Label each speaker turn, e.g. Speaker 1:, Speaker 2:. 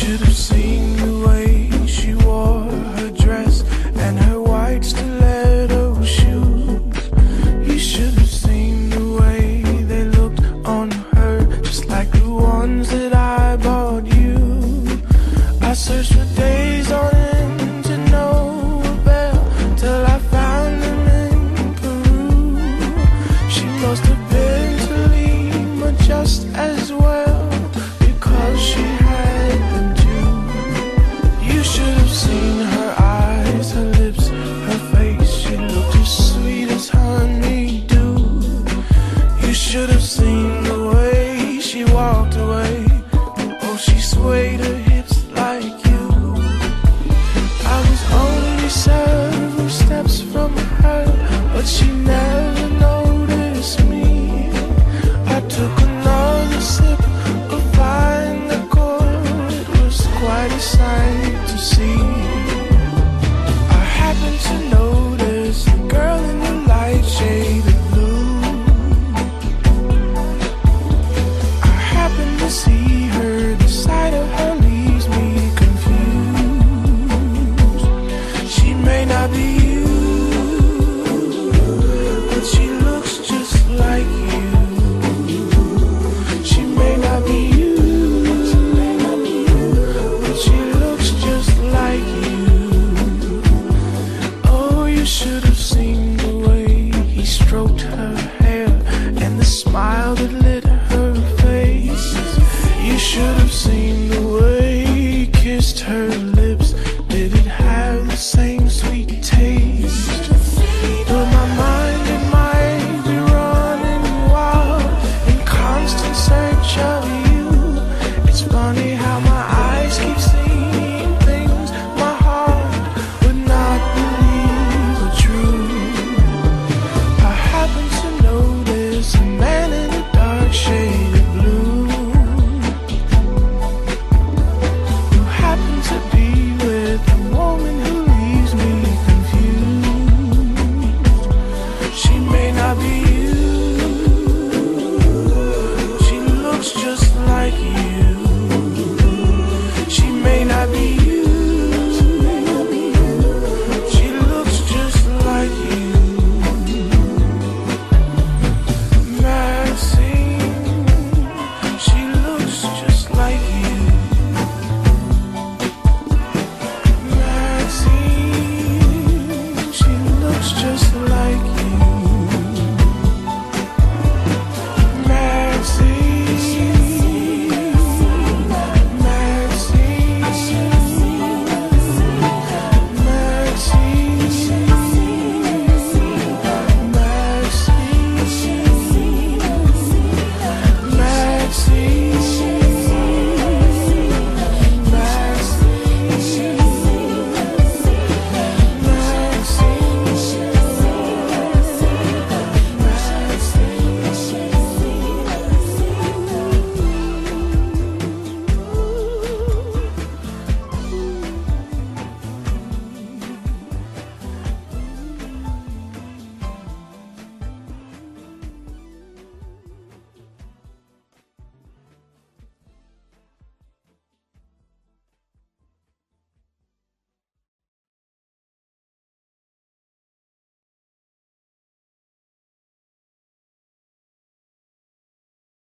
Speaker 1: should have seen. Sight to see. seen the way he stroked her hair and the smile that lit her face. You should have seen.